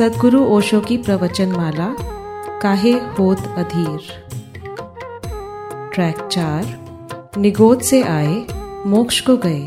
सदगुरु ओशो की प्रवचन माला काहे होत अधीर? ट्रैक चार, निगोद से आए, मोक्ष को गए।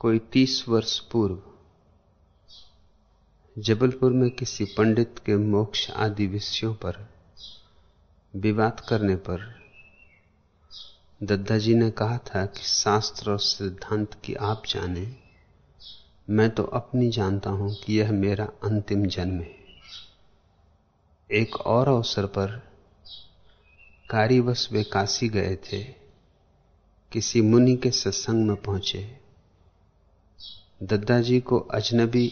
कोई तीस वर्ष पूर्व जबलपुर में किसी पंडित के मोक्ष आदि विषयों पर विवाद करने पर दद्दा जी ने कहा था कि शास्त्र और सिद्धांत की आप जाने, मैं तो अपनी जानता हूँ कि यह मेरा अंतिम जन्म है। एक और अवसर पर कार्यवश वे काशी गए थे, किसी मुनि के सत्संग में पहुँचे। दद्दाजी को अजनबी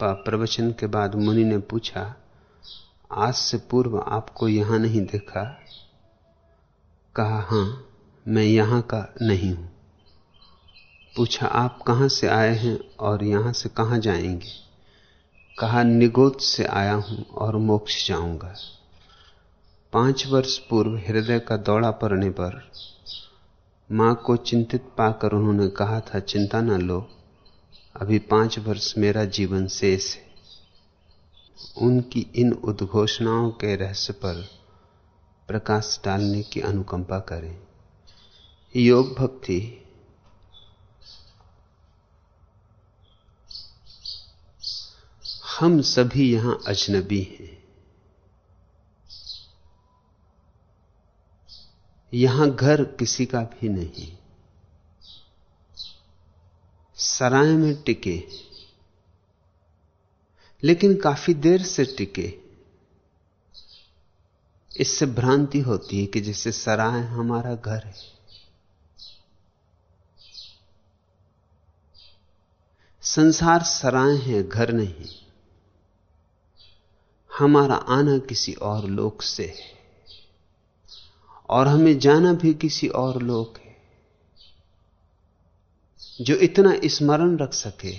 पा प्रवचन के बाद मुनि ने पूछा, आज से पूर्व आपको यहाँ नहीं देखा? कहा, हाँ, मैं यहाँ का नहीं हूँ। पूछा, आप कहाँ से आए हैं और यहाँ से कहाँ जाएँगे? कहा, निगोद से आया हूँ और मोक्ष जाऊँगा। पाँच वर्ष पूर्व हृदय का दौड़ा पड़ने पर माँ को चिंतित पाकर उन्होंने कहा था, चिंता न लो अभी पाँच वर्ष मेरा जीवन शेष है। उनकी इन उद्घोषणाओं के रहस्य पर प्रकाश डालने की अनुकंपा करें। योग भक्ति हम सभी यहाँ अजनबी हैं। यहाँ घर किसी का भी नहीं। सराय में टिके। लेकिन काफ़ी देर से टिके। इससे भ्रांति होती है कि जैसे सराय हमारा घर है। संसार सराय है, घर नहीं। हमारा आना किसी और लोक से है। और हमें जाना भी किसी और लोक है जो इतना स्मरण रख सके,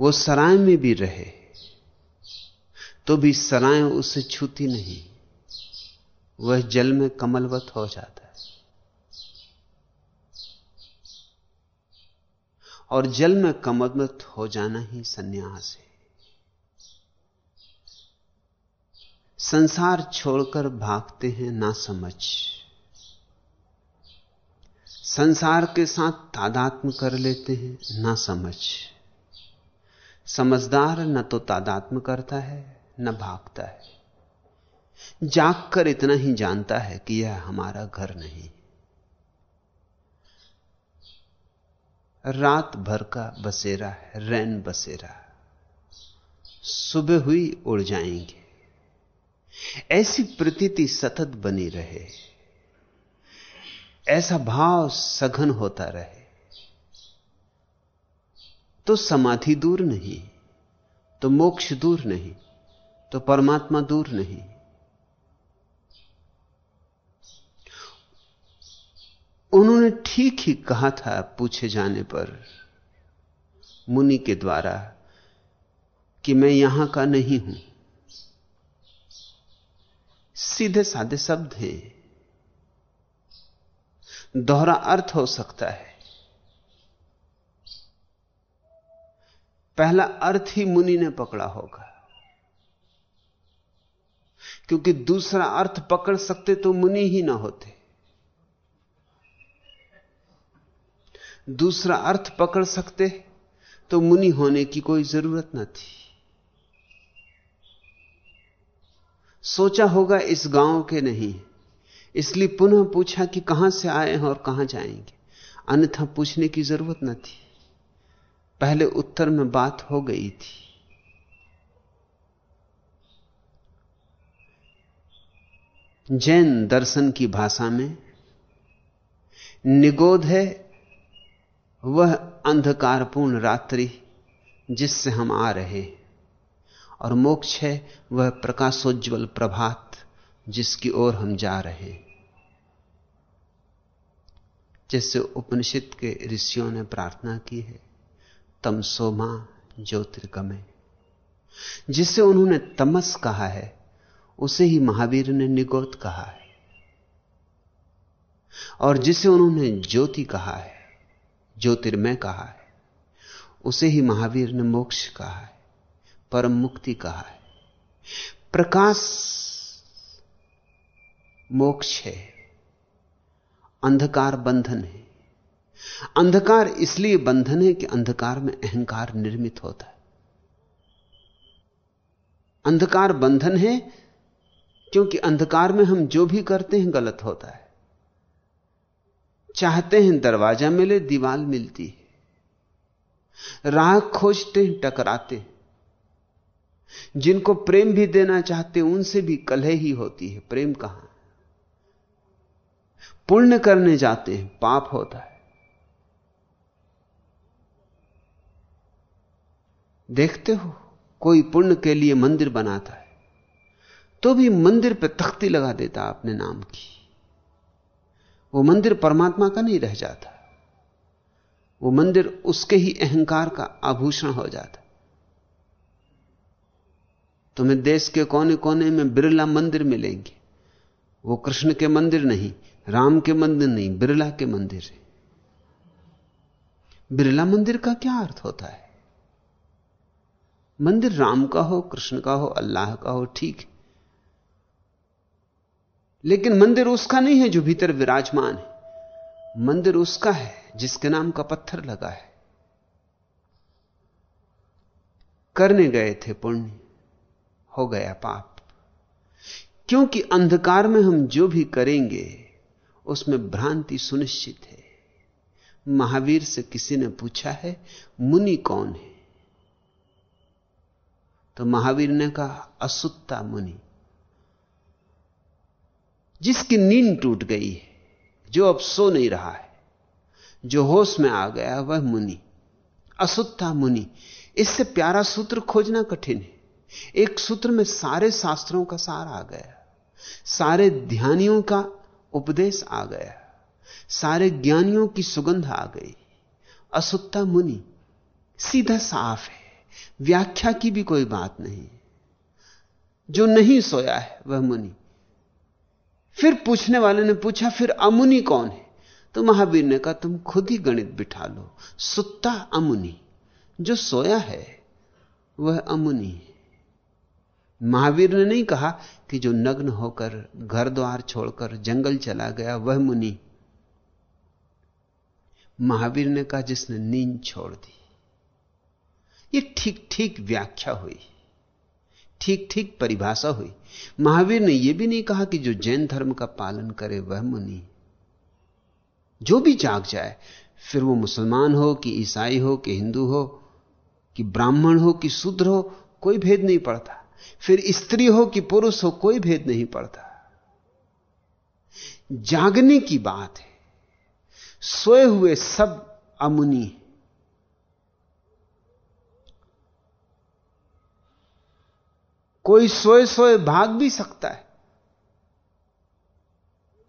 वो सराय में भी रहे तो भी सराय उसे छूती नहीं। वह जल में कमलवत हो जाता है। और जल में कमलवत हो जाना ही सन्यास है। संसार छोड़कर भागते हैं ना समझ। संसार के साथ तादात्म कर लेते हैं, ना समझ। समझदार न तो तादात्म करता है, न भागता है। जाग कर इतना ही जानता है कि यह हमारा घर नहीं। रात भर का बसेरा है, रैन बसेरा। सुबह हुई, उड़ जाएँगे। ऐसी प्रतीति सतत बनी रहे। ऐसा भाव सघन होता रहे तो समाधि दूर नहीं तो मोक्ष दूर नहीं तो परमात्मा दूर नहीं। उन्होंने ठीक ही कहा था पूछे जाने पर मुनि के द्वारा कि मैं यहाँ का नहीं हूँ। सीधे साधे शब्द हैं। दोहरा अर्थ हो सकता है। पहला अर्थ ही मुनि ने पकड़ा होगा। क्योंकि दूसरा अर्थ पकड़ सकते तो मुनि ही ना होते। दूसरा अर्थ पकड़ सकते तो मुनि होने की कोई ज़रूरत ना थी। सोचा होगा इस गाँव के नहीं। इसलिए पुनः पूछा कि कहाँ से आए हैं और कहाँ जाएँगे? अन्यथा पूछने की ज़रूरत न थी। पहले उत्तर में बात हो गई थी। जैन दर्शन की भाषा में निगोद है, वह अंधकारपूर्ण रात्रि जिससे हम आ रहे और मोक्ष है, वह प्रकाशोज्वल प्रभात। जिसकी ओर हम जा रहे हैं। जैसे उपनिषद के ऋषियों ने प्रार्थना की है, तम सोमा ज्योतिर्गमे। जिसे उन्होंने तमस कहा है, उसे ही महावीर ने निगोत कहा है। और जिसे उन्होंने ज्योति कहा है, ज्योतिर्मय कहा है, उसे ही महावीर ने मोक्ष कहा है, परम मुक्ति कहा है। प्रकाश मोक्ष है, अंधकार बंधन है। अंधकार इसलिए बंधन है कि अंधकार में अहंकार निर्मित होता है। अंधकार बंधन है क्योंकि अंधकार में हम जो भी करते हैं गलत होता है। चाहते हैं दरवाज़ा मिले, दीवाल मिलती है। राह खोजते हैं, टकराते जिनको प्रेम भी देना चाहते उनसे भी कलह ही होती है। प्रेम कहाँ? पुण्य करने जाते हैं, पाप होता है। देखते हो, कोई पुण्य के लिए मंदिर बनाता है तो भी मंदिर पर तख्ती लगा देता अपने नाम की। वो मंदिर परमात्मा का नहीं रह जाता। वो मंदिर उसके ही अहंकार का आभूषण हो जाता। तुम्हें देश के कोने कोने में बिरला मंदिर मिलेंगे। वो कृष्ण के मंदिर नहीं राम के मंदिर नहीं, बिरला के मंदिर है। बिरला मंदिर का क्या अर्थ होता है? मंदिर राम का हो, कृष्ण का हो, अल्लाह का हो, ठीक लेकिन मंदिर उसका नहीं है जो भीतर विराजमान है। मंदिर उसका है जिसके नाम का पत्थर लगा है। करने गए थे पुण्य, हो गया पाप। क्योंकि अंधकार में हम जो भी करेंगे उसमें भ्रांति सुनिश्चित है। महावीर से किसी ने पूछा है, मुनि कौन है? तो महावीर ने कहा, असुत्ता मुनि। जिसकी नींद टूट गई है, जो अब सो नहीं रहा है, जो होश में आ गया, वह मुनि। असुत्ता मुनि, इससे प्यारा सूत्र खोजना कठिन है। एक सूत्र में सारे शास्त्रों का सार आ गया। सारे ध्यानियों का उपदेश आ गया। सारे ज्ञानियों की सुगंध आ गई। असुत्ता मुनि, सीधा साफ़ है, व्याख्या की भी कोई बात नहीं। जो नहीं सोया है, वह मुनि। फिर पूछने वाले ने पूछा, फिर अमुनि कौन है? तो महावीर ने कहा, तुम खुद ही गणित बिठा लो। सुत्ता अमुनि, जो सोया है, वह अमुनि महावीर ने नहीं कहा कि जो नग्न होकर घर द्वार छोड़कर जंगल चला गया, वह मुनि महावीर ने कहा, जिसने नींद छोड़ दी। ये ठीक ठीक व्याख्या हुई ठीक ठीक परिभाषा हुई। महावीर ने यह भी नहीं कहा कि जो जैन धर्म का पालन करे, वह मुनि जो भी जाग जाए, फिर वो मुसलमान हो कि ईसाई हो कि हिंदू हो, कि ब्राह्मण हो कि शूद्र हो, कोई भेद नहीं पड़ता। फिर स्त्री हो कि पुरुष हो, कोई भेद नहीं पड़ता। जागने की बात है। सोए हुए सब अमुनि कोई सोए सोए भाग भी सकता है।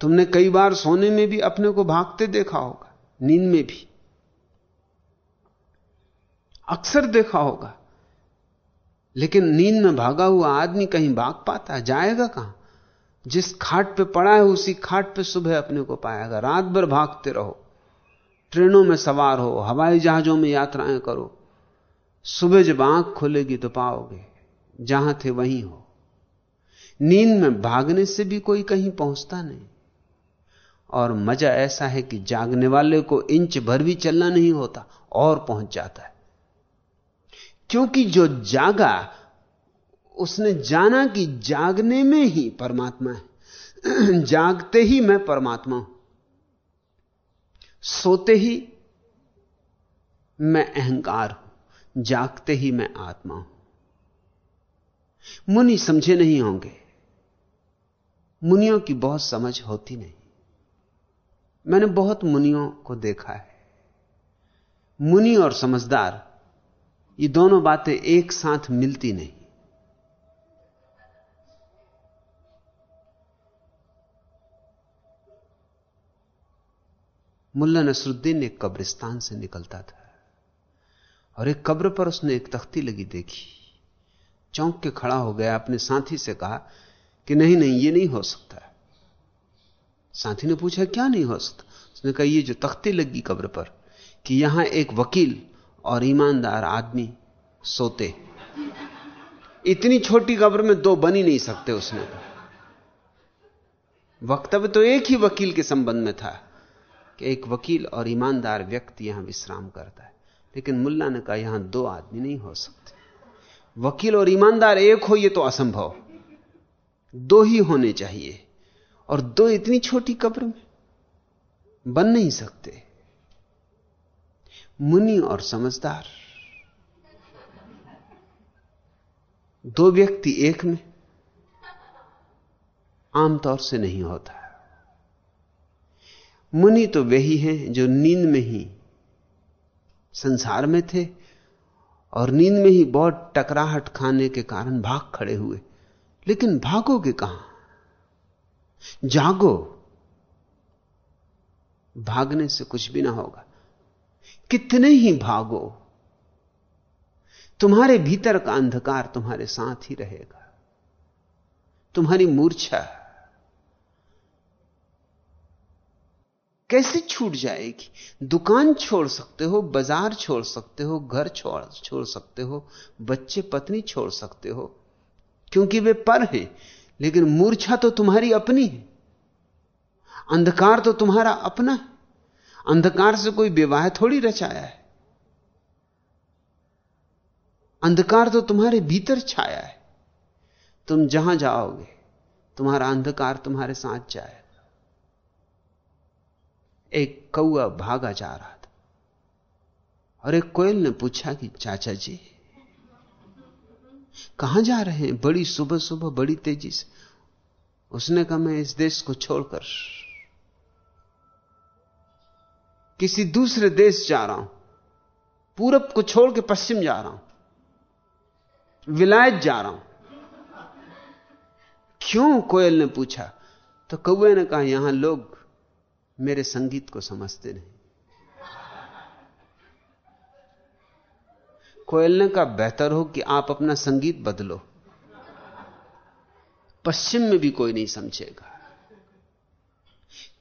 तुमने कई बार सोने में भी अपने को भागते देखा होगा, नींद में भी। अक्सर देखा होगा। लेकिन नींद में भागा हुआ आदमी कहीं भाग पाता है, जाएगा कहाँ? जिस खाट पे पड़ा है, उसी खाट पे सुबह अपने को पाएगा। रात भर भागते रहो। ट्रेनों में सवार हो, हवाई जहाजों में यात्राएँ करो। सुबह जब आँख खुलेगी तो पाओगे, जहाँ थे वहीं हो। नींद में भागने से भी कोई कहीं पहुँचता नहीं। और मज़ा ऐसा है कि जागने वाले को इंच भर भी चलना नहीं होता, और पहुँच जाता है। क्योंकि जो जागा, उसने जाना कि जागने में ही परमात्मा है। जागते ही मैं परमात्मा हूँ। सोते ही मैं अहंकार हूँ। जागते ही मैं आत्मा हूँ। मुनि समझे नहीं होंगे। मुनियों की बहुत समझ होती नहीं। मैंने बहुत मुनियों को देखा है। मुनि और समझदार ये दोनों बातें एक साथ मिलती नहीं। मुल्ला नसरुद्दीन एक कब्रिस्तान से निकलता था और एक कब्र पर उसने एक तख्ती लगी देखी। चौंक के खड़ा हो गया, अपने साथी से कहा कि नहीं नहीं, ये नहीं हो सकता। साथी ने पूछा, क्या नहीं हो सकता? उसने कहा, ये जो तख्ती लगी कब्र पर कि यहाँ एक वकील और ईमानदार आदमी सोते। इतनी छोटी कब्र में दो बन ही नहीं सकते उसने। वक्तव्य तो एक ही वकील के संबंध में था कि एक वकील और ईमानदार व्यक्ति यहाँ विश्राम करता है। लेकिन मुल्ला ने कहा, यहाँ दो आदमी नहीं हो सकते। वकील और ईमानदार एक हो यह तो असंभव। दो ही होने चाहिए। और दो इतनी छोटी कब्र में बन नहीं सकते। मुनि और समझदार। दो व्यक्ति एक में आमतौर से नहीं होता। मुनि तो वही ही जो नींद में ही संसार में थे और नींद में ही बहुत टकराहट खाने के कारण भाग खड़े हुए। लेकिन भागोगे कहाँ? जागो। भागने से कुछ भी ना होगा। कितने ही भागो, तुम्हारे भीतर का अंधकार तुम्हारे साथ ही रहेगा। तुम्हारी मूर्छा कैसे छूट जाएगी? दुकान छोड़ सकते हो, बाज़ार छोड़ सकते हो, घर छोड़ छोड़ सकते हो, बच्चे, पत्नी छोड़ सकते हो, क्योंकि वे पर हैं, लेकिन मूर्छा तो तुम्हारी अपनी है। अंधकार तो तुम्हारा अपना है। अंधकार से कोई विवाह थोड़ी रचाया है। अंधकार तो तुम्हारे भीतर छाया है। तुम जहाँ जाओगे, तुम्हारा अंधकार तुम्हारे साथ जाएगा। एक कौआ भागा जा रहा था और एक कोयल ने पूछा कि, चाचा जी, कहाँ जा रहे हैं? बड़ी सुबह सुबह बड़ी तेज़ी से। उसने कहा, मैं इस देश को छोड़कर किसी दूसरे देश जा रहा हूँ। पूरब को छोड़ के पश्चिम जा रहा हूँ। विलायत जा रहा हूँ। क्यों कोयल ने पूछा? तो कौए ने कहा, यहाँ लोग मेरे संगीत को समझते नहीं। कोयल ने कहा, बेहतर हो कि आप अपना संगीत बदलो। पश्चिम में भी कोई नहीं समझेगा।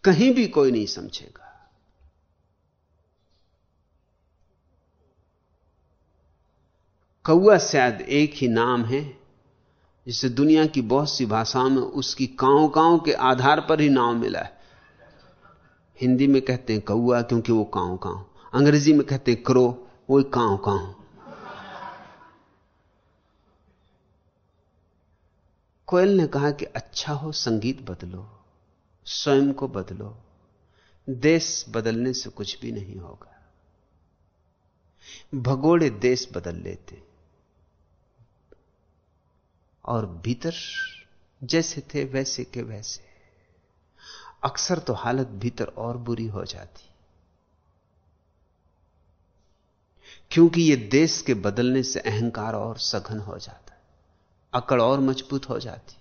कहीं भी कोई नहीं समझेगा। कौआ शायद एक ही नाम है जिसे दुनिया की बहुत सी भाषाओं में उसकी कांव कांव के आधार पर ही नाम मिला है। हिंदी में कहते हैं कौआ क्योंकि वो कांव कांव अंग्रेज़ी में कहते हैं क्रो, वो कांव कांव कोयल ने कहा कि अच्छा हो, संगीत बदलो, स्वयं को बदलो, देश बदलने से कुछ भी नहीं होगा। भगोड़े देश बदल लेते और भीतर जैसे थे वैसे के वैसे। अक्सर तो हालत भीतर और बुरी हो जाती। क्योंकि यह देश के बदलने से अहंकार और सघन हो जाता। अकड़ और मज़बूत हो जाती।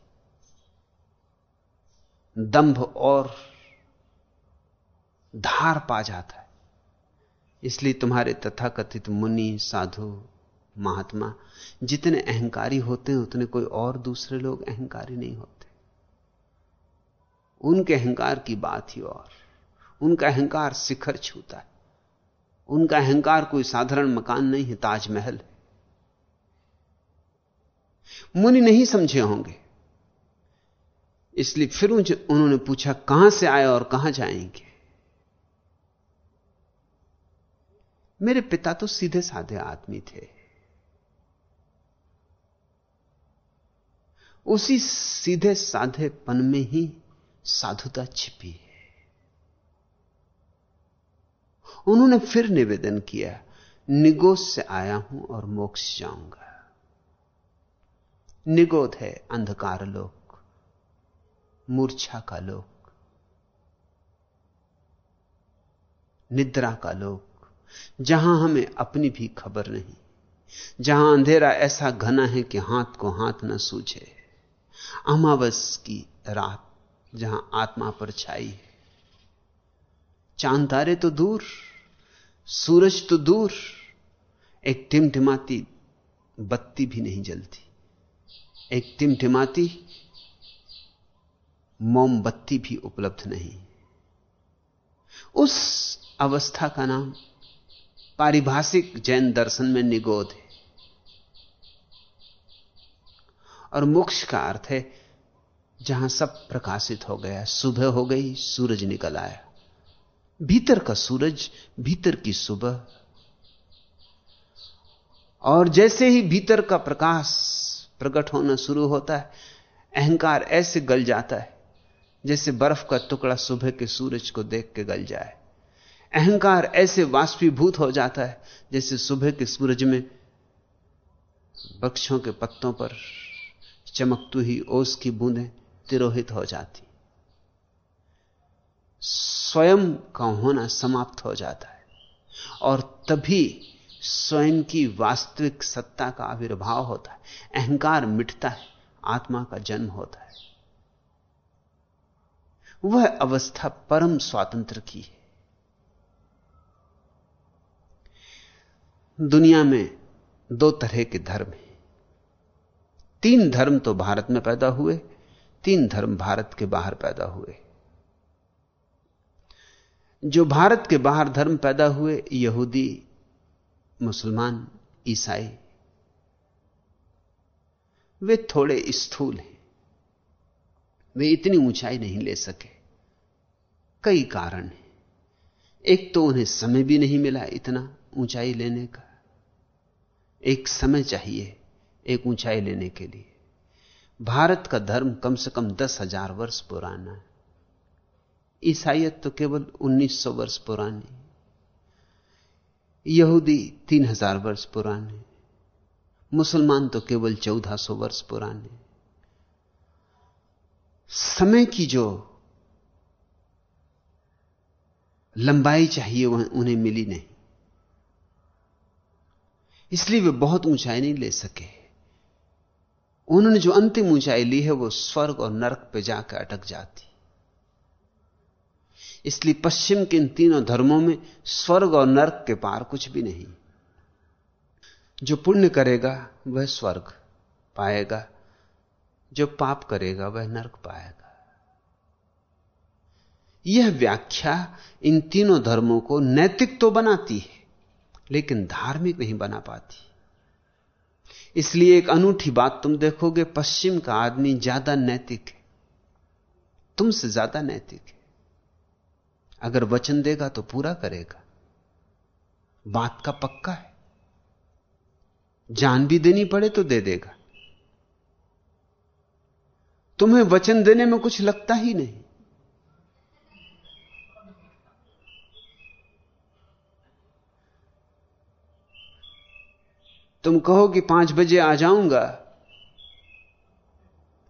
दंभ और धार पा जाता है। इसलिए तुम्हारे तथाकथित मुनि, साधु महात्मा, जितने अहंकारी होते हैं, उतने कोई और दूसरे लोग अहंकारी नहीं होते। उनके अहंकार की बात ही और। उनका अहंकार शिखर छूता है। उनका अहंकार कोई साधारण मकान नहीं है, ताजमहल मुनि नहीं समझे होंगे। इसलिए फिर उन्होंने पूछा, कहाँ से आए और कहाँ जाएँगे? मेरे पिता तो सीधे साधे आदमी थे। उसी सीधे साधेपन में ही साधुता छिपी है। उन्होंने फिर निवेदन किया, निगोद से आया हूँ और मोक्ष जाऊँगा। निगोद है अंधकार लोक, मूर्छा का लोक, निद्रा का लोक, जहाँ हमें अपनी भी खबर नहीं, जहाँ अंधेरा ऐसा घना है कि हाथ को हाथ न सूझे। अमावस की रात, जहाँ आत्मा पर छाई है। चाँद तारे तो दूर, सूरज तो दूर, एक टिमटिमाती बत्ती भी नहीं जलती। एक टिमटिमाती मोमबत्ती भी उपलब्ध नहीं। उस अवस्था का नाम पारिभाषिक जैन दर्शन में निगोद है। और मोक्ष का अर्थ है, जहाँ सब प्रकाशित हो गया, सुबह हो गई, सूरज निकल आया। भीतर का सूरज, भीतर की सुबह। और जैसे ही भीतर का प्रकाश प्रकट होना शुरू होता है, अहंकार ऐसे गल जाता है, जैसे बर्फ़ का टुकड़ा सुबह के सूरज को देख के गल जाए। अहंकार ऐसे वाष्पीभूत हो जाता है, जैसे सुबह के सूरज में वृक्षों के पत्तों पर चमकतू ही ओस की बूंदें तिरोहित हो जाती। स्वयं का होना समाप्त हो जाता है। और तभी स्वयं की वास्तविक सत्ता का आविर्भाव होता है। अहंकार मिटता है, आत्मा का जन्म होता है। वह अवस्था परम स्वातंत्र की है। दुनिया में दो तरह के धर्म हैं। तीन धर्म तो भारत में पैदा हुए, तीन धर्म भारत के बाहर पैदा हुए। जो भारत के बाहर धर्म पैदा हुए, यहूदी, मुसलमान, ईसाई, वे थोड़े स्थूल हैं। वे इतनी ऊंचाई नहीं ले सके। कई कारण हैं। एक तो उन्हें समय भी नहीं मिला इतना ऊंचाई लेने का। एक समय चाहिए। एक ऊंचाई लेने के लिए। भारत का धर्म कम से कम दस हज़ार वर्ष पुराना है। ईसाइयत तो केवल उन्नीस सौ वर्ष पुरानी यहूदी तीन हज़ार वर्ष पुराने मुसलमान तो केवल चौदह सौ वर्ष पुराने समय की जो लंबाई चाहिए, वह उन्हें मिली नहीं। इसलिए वे बहुत ऊंचाई नहीं ले सके। उन्होंने जो अंतिम ऊंचाई ली है, वो स्वर्ग और नरक पे जाकर अटक जाती। इसलिए पश्चिम के इन तीनों धर्मों में स्वर्ग और नरक के पार कुछ भी नहीं। जो पुण्य करेगा, वह स्वर्ग पाएगा। जो पाप करेगा, वह नरक पाएगा। यह व्याख्या इन तीनों धर्मों को नैतिक तो बनाती है, लेकिन धार्मिक नहीं बना पाती। इसलिए एक अनूठी बात तुम देखोगे, पश्चिम का आदमी ज़्यादा नैतिक है। तुमसे ज़्यादा नैतिक है। अगर वचन देगा तो पूरा करेगा। बात का पक्का है। जान भी देनी पड़े तो दे देगा। तुम्हें वचन देने में कुछ लगता ही नहीं। तुम कहो कि पाँच बजे आ जाऊँगा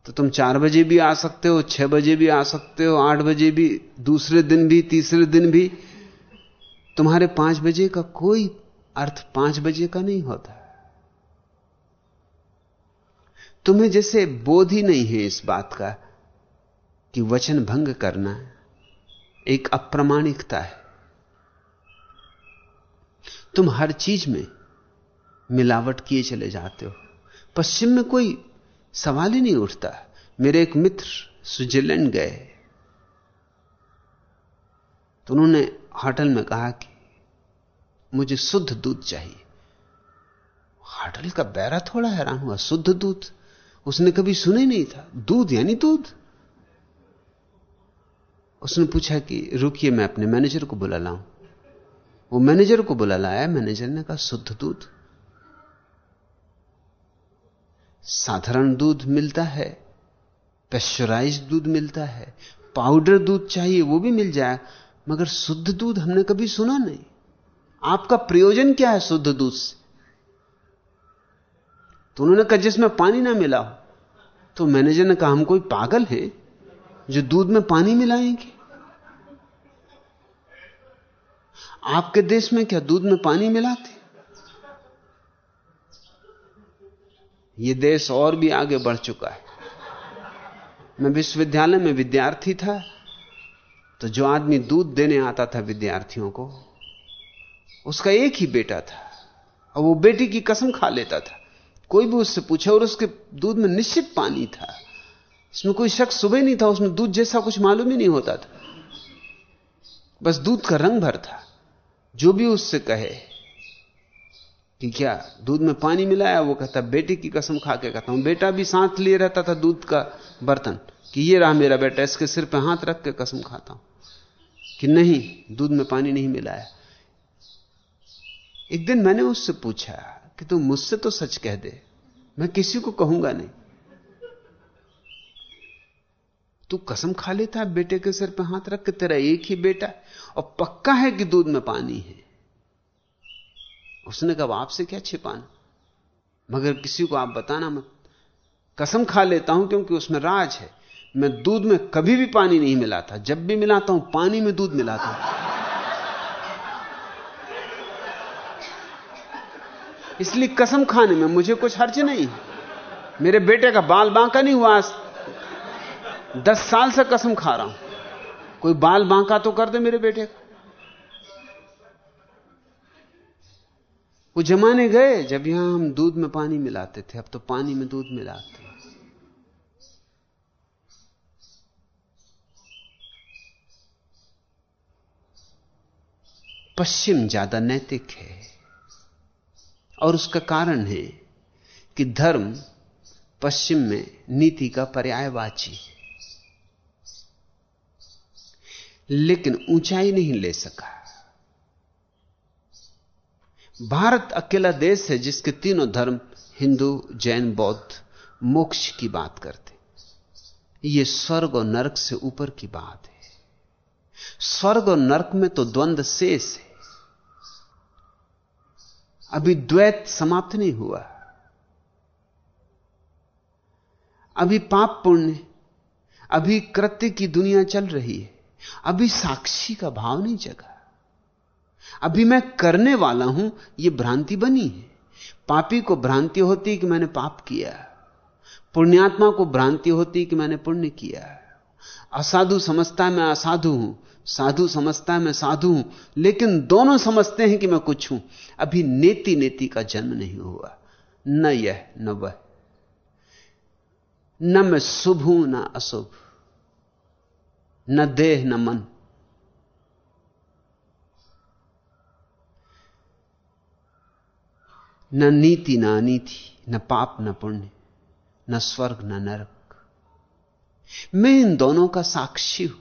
तो तुम चार बजे भी आ सकते हो, छह बजे भी आ सकते हो, आठ बजे भी, दूसरे दिन भी, तीसरे दिन भी। तुम्हारे पाँच बजे का कोई अर्थ पाँच बजे का नहीं होता। तुम्हें जैसे बोध ही नहीं है इस बात का कि वचन भंग करना एक अप्रमाणिकता है। तुम हर चीज़ में मिलावट किए चले जाते हो। पश्चिम में कोई सवाल ही नहीं उठता। मेरे एक मित्र स्विट्जरलैंड गए। तो उन्होंने होटल में कहा कि मुझे शुद्ध दूध चाहिए। होटल का बैरा थोड़ा हैरान हुआ। शुद्ध दूध? उसने कभी सुने नहीं था। दूध यानी दूध? उसने पूछा कि रुकिए, मैं अपने मैनेजर को बुला लाऊं। वो मैनेजर को बुला लाया। मैनेजर ने कहा, शुद्ध दूध? साधारण दूध मिलता है पेस्चराइज दूध मिलता है, पाउडर दूध चाहिए वो भी मिल जाए, मगर शुद्ध दूध हमने कभी सुना नहीं। आपका प्रयोजन क्या है शुद्ध दूध से? तो उन्होंने कहा, जिसमें पानी ना मिला हो। तो मैनेजर ने कहा, हम कोई पागल है जो दूध में पानी मिलाएँगे? आपके देश में क्या दूध में पानी मिलाते ये देश और भी आगे बढ़ चुका है। मैं विश्वविद्यालय में विद्यार्थी था तो जो आदमी दूध देने आता था विद्यार्थियों को, उसका एक ही बेटा था। और वो बेटी की कसम खा लेता था। कोई भी उससे पूछे और उसके दूध में निश्चित पानी था। इसमें कोई शक सुबह नहीं था, उसमें दूध जैसा कुछ मालूम ही नहीं होता था। बस दूध का रंग भर था। जो भी उससे कहे कि क्या दूध में पानी मिलाया? वो कहता, बेटे की कसम खा के कहता हूँ, बेटा भी साथ लिए रहता था दूध का बर्तन कि ये रहा मेरा बेटा, इसके सिर पे हाथ रख के कसम खाता हूँ कि नहीं, दूध में पानी नहीं मिलाया? एक दिन मैंने उससे पूछा कि तू मुझसे तो सच कह दे, मैं किसी को कहूँगा नहीं। तू कसम खा लेता बेटे के सिर पे हाथ रख के, तेरा एक ही बेटा और पक्का है कि दूध में पानी है? उसने कहा आपसे क्या छिपाना? मगर किसी को आप बताना मत। कसम खा लेता हूँ क्योंकि उसमें राज है। मैं दूध में कभी भी पानी नहीं मिलाता। जब भी मिलाता हूँ, पानी में दूध मिलाता हूँ। इसलिए कसम खाने में मुझे कुछ हर्ज नहीं। मेरे बेटे का बाल बांका नहीं हुआ दस साल से कसम खा रहा हूँ। कोई बाल बांका तो कर दे मेरे बेटे का। वो जमाने गए, जब यहाँ हम दूध में पानी मिलाते थे, अब तो पानी में दूध मिलाते हैं। पश्चिम ज़्यादा नैतिक है, और उसका कारण है कि धर्म पश्चिम में नीति का पर्यायवाची है। लेकिन ऊंचाई नहीं ले सका। भारत अकेला देश है जिसके तीनों धर्म, हिंदू, जैन, बौद्ध, मोक्ष की बात करते ये स्वर्ग और नरक से ऊपर की बात है। स्वर्ग और नरक में तो द्वंद्व शेष है। अभी द्वैत समाप्त नहीं हुआ। अभी पाप पुण्य, अभी कृत्य की दुनिया चल रही है। अभी साक्षी का भाव नहीं जगा। अभी मैं करने वाला हूँ यह भ्रांति बनी है। पापी को भ्रांति होती कि मैंने पाप किया पुण्यात्मा को भ्रांति होती कि मैंने पुण्य किया असाधु समझता मैं असाधु हूँ। साधु समझता है, मैं साधु हूँ। लेकिन दोनों समझते हैं कि मैं कुछ हूँ। अभी नेति नेति का जन्म नहीं हुआ। न यह, न वह। न मैं शुभ हूँ, न अशुभ। न देह, न मन। न नीति न अनीति न पाप न पुण्य, न स्वर्ग न नरक। मैं इन दोनों का साक्षी हूँ,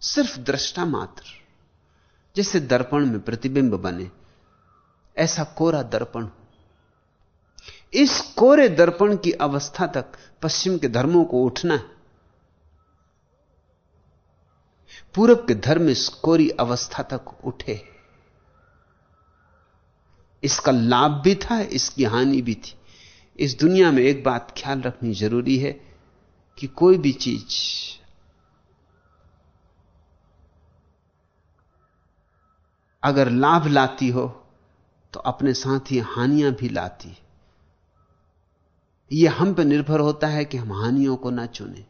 सिर्फ़ दृष्टा मात्र। जैसे दर्पण में प्रतिबिंब बने, ऐसा कोरा दर्पण इस कोरे दर्पण की अवस्था तक पश्चिम के धर्मों को उठना है। पूरब के धर्म इस कोरी अवस्था तक उठे इसका लाभ भी था, इसकी हानि भी थी। इस दुनिया में एक बात ख्याल रखनी ज़रूरी है कि कोई भी चीज़ अगर लाभ लाती हो तो अपने साथ ही हानियाँ भी लाती यह हम पर निर्भर होता है कि हम हानियों को ना चुने,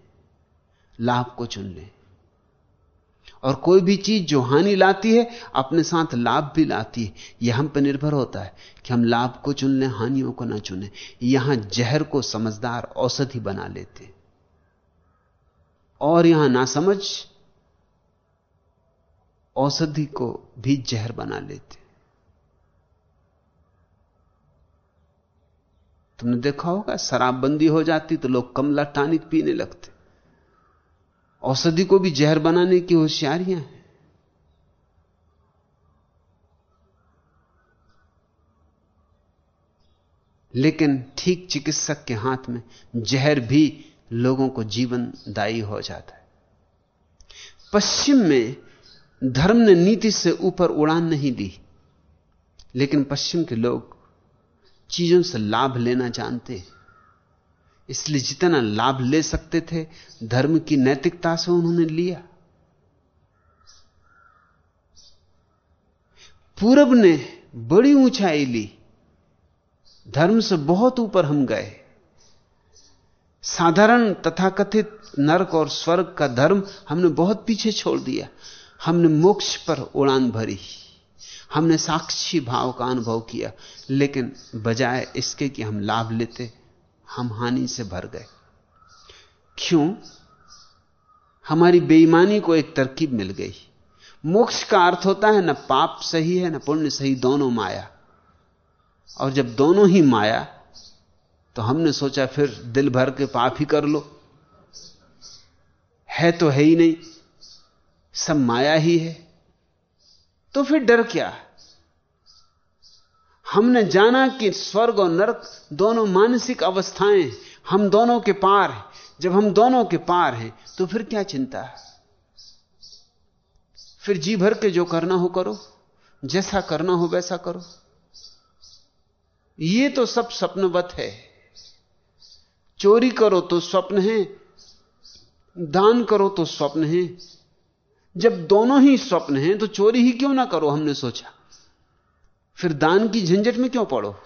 लाभ को चुन लें। और कोई भी चीज़ जो हानि लाती है, अपने साथ लाभ भी लाती है। यह हम पर निर्भर होता है कि हम लाभ को चुन लें हानियों को ना चुने। यहाँ जहर को समझदार औषधि बना लेते और यहाँ ना समझ औषधि को भी जहर बना लेते तुमने देखा होगा, शराबबंदी हो जाती तो लोग कमला टानिक पीने लगते। औषधि को भी जहर बनाने की होशियारियाँ हैं। लेकिन ठीक चिकित्सक के हाथ में जहर भी लोगों को जीवनदायी हो जाता है। पश्चिम में धर्म ने नीति से ऊपर उड़ान नहीं दी, लेकिन पश्चिम के लोग चीज़ों से लाभ लेना जानते इसलिए जितना लाभ ले सकते थे, धर्म की नैतिकता से उन्होंने लिया। पूरब ने बड़ी ऊंचाई ली। धर्म से बहुत ऊपर हम गए। साधारण तथाकथित नरक और स्वर्ग का धर्म हमने बहुत पीछे छोड़ दिया। हमने मोक्ष पर उड़ान भरी। हमने साक्षी भाव का अनुभव किया। लेकिन बजाय इसके कि हम लाभ लेते हम हानि से भर गए। क्यों? हमारी बेईमानी को एक तरकीब मिल गई। मोक्ष का अर्थ होता है ना पाप सही है, ना पुण्य सही, दोनों माया। और जब दोनों ही माया तो हमने सोचा फिर दिल भर के पाप ही कर लो। है तो है ही नहीं, सब माया ही है। तो फिर डर क्या? हमने जाना कि स्वर्ग और नरक दोनों मानसिक अवस्थाएँ हम दोनों के पार हैं। जब हम दोनों के पार हैं तो फिर क्या चिंता है? फिर जी भर के जो करना हो करो। जैसा करना हो वैसा करो। ये तो सब स्वप्नवत है। चोरी करो तो स्वप्न है। दान करो तो स्वप्न है। जब दोनों ही स्वप्न हैं तो चोरी ही क्यों ना करो, हमने सोचा। फिर दान की झंझट में क्यों पड़ो?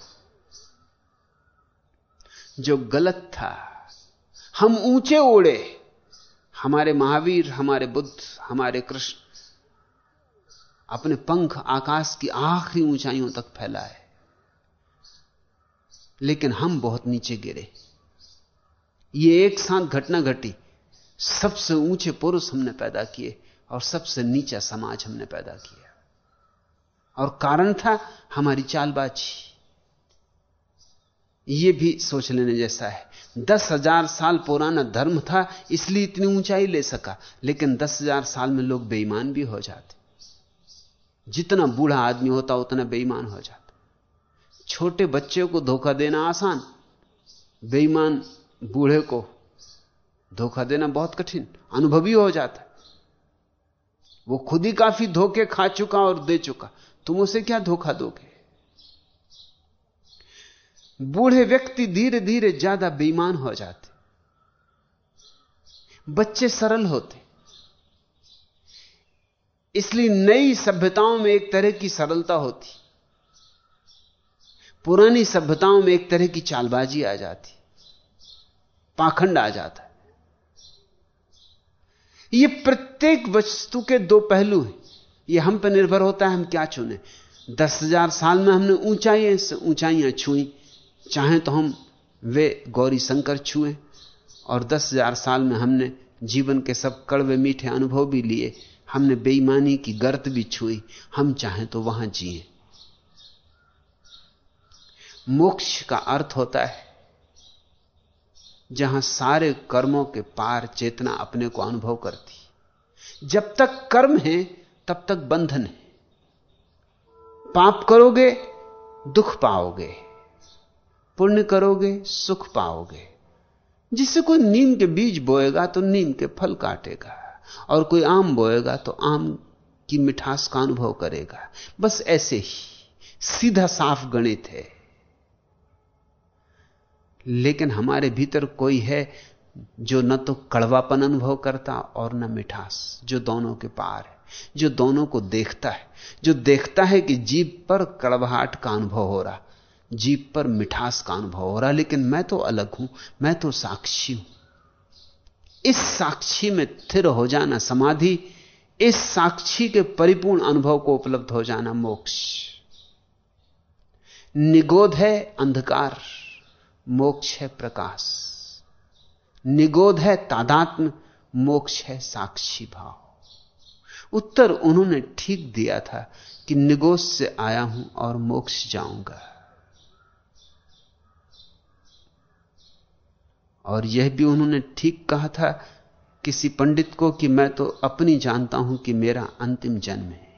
जो गलत था, हम ऊँचे ओढ़े, हमारे महावीर, हमारे बुद्ध, हमारे कृष्ण, अपने पंख आकाश की आखिरी ऊंचाइयों तक फैलाए। लेकिन हम बहुत नीचे गिरे। ये एक साथ घटना घटी। सबसे ऊँचे पुरुष हमने पैदा किए और सबसे नीचा समाज हमने पैदा किया। और कारण था हमारी चालबाजी। यह भी सोच लेने जैसा है। दस हज़ार साल पुराना धर्म था, इसलिए इतनी ऊंचाई ले सका, लेकिन दस हज़ार साल में लोग बेईमान भी हो जाते। जितना बूढ़ा आदमी होता, उतना बेईमान हो जाता। छोटे बच्चे को धोखा देना आसान, बेईमान बूढ़े को धोखा देना बहुत कठिन, अनुभवी हो जाता। वो खुद ही काफ़ी धोखे खा चुका और दे चुका। तुम उसे क्या धोखा दोगे? बूढ़े व्यक्ति धीरे धीरे ज़्यादा बेईमान हो जाते। बच्चे सरल होते। इसलिए नई सभ्यताओं में एक तरह की सरलता होती। पुरानी सभ्यताओं में एक तरह की चालबाजी आ जाती। पाखंड आ जाता। है प्रत्येक वस्तु के दो पहलू हैं। ये हम पर निर्भर होता है, हम क्या चुने? दस हज़ार साल में हमने ऊंचाई से ऊंचाइयाँ छुई। चाहे तो हम वे गौरी शंकर छुए, और दस हज़ार साल में हमने जीवन के सब कड़वे मीठे अनुभव भी लिए। हमने बेईमानी की गर्त भी छुई। हम चाहें तो वहाँ जिए। मोक्ष का अर्थ होता है, जहाँ सारे कर्मों के पार चेतना अपने को अनुभव करती। जब तक कर्म है तब तक बंधन है। पाप करोगे, दुख पाओगे, पुण्य करोगे, सुख पाओगे। जिससे कोई नीम के बीज बोएगा तो नीम के फल काटेगा, और कोई आम बोएगा तो आम की मिठास का अनुभव करेगा। बस ऐसे ही, सीधा साफ़ गणित है। लेकिन हमारे भीतर कोई है जो न तो कड़वापन अनुभव करता और न मिठास, जो दोनों के पार है। जो दोनों को देखता है, जो देखता है कि जीप पर कड़वाहट का अनुभव हो रहा जीप पर मिठास का अनुभव हो रहा, लेकिन मैं तो अलग हूँ, मैं तो साक्षी हूँ। इस साक्षी में स्थिर हो जाना समाधि, इस साक्षी के परिपूर्ण अनुभव को उपलब्ध हो जाना मोक्ष। निगोध है अंधकार, मोक्ष है प्रकाश। निगोध है तादात्म मोक्ष है साक्षी भाव। उत्तर उन्होंने ठीक दिया था कि निगोश से आया हूँ और मोक्ष जाऊँगा। और यह भी उन्होंने ठीक कहा था किसी पंडित को कि मैं तो अपनी जानता हूँ कि मेरा अंतिम जन्म है।